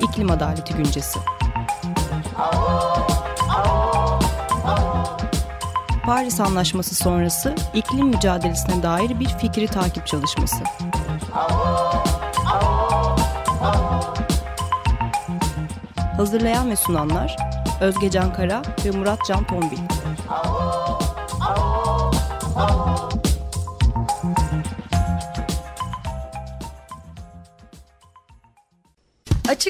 İklim adaleti güncesi. Paris Anlaşması sonrası iklim mücadelesine dair bir fikri takip çalışması. Hazırlayan ve sunanlar Özge Can Kara ve Murat Can Tombil.